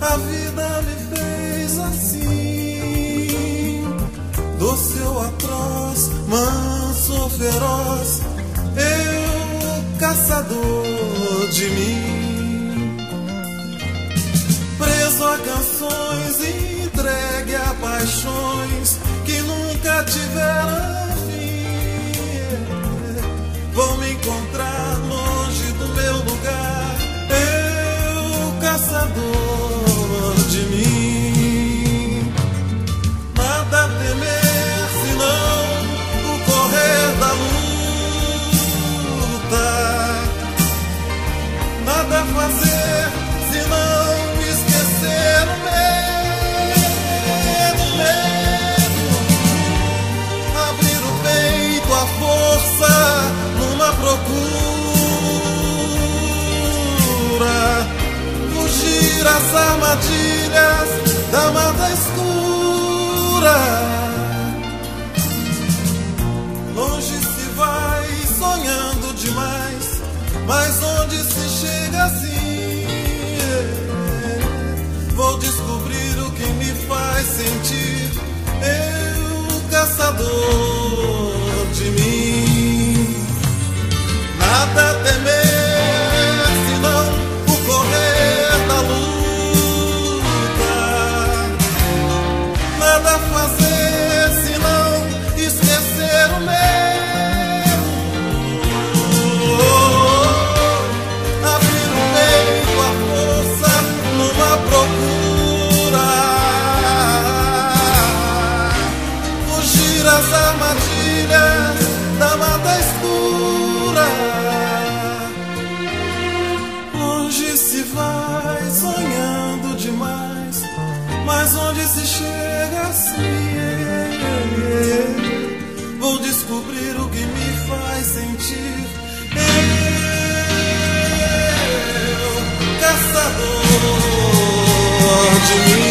a vida me fez assim. Do seu atroz, manso, feroz, eu, caçador de mim. Preso a canções, entregue a paixões que nunca tiveram armadilhas da mata escura. Longe se vai sonhando demais, mas onde se chega assim? Vou descobrir o que me faz sentir. Eu, caçador de mim. Nada se chega assim? Vou descobrir o que me faz sentir. Eu, caçador de mim.